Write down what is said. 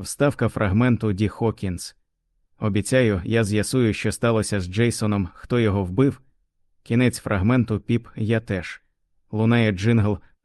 Вставка фрагменту Ді Хокінс. Обіцяю, я з'ясую, що сталося з Джейсоном, хто його вбив. Кінець фрагменту Піп я теж. Лунає джингл